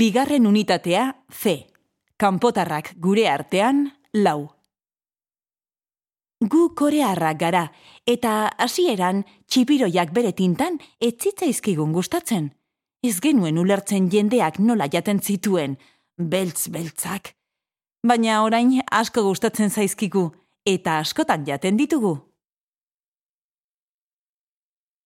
Bigarren unitatea, C. Kanpotarrak gure artean, lau. Gu korearrak gara, eta hasieran txipiroiak bere tintan etzitzaizkigun gustatzen. Ez genuen ulertzen jendeak nola jaten zituen, beltz-beltzak. Baina orain asko gustatzen zaizkigu, eta askotan jaten ditugu.